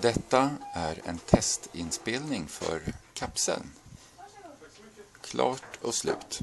Detta är en testinspelning för kapseln. Klart och slut.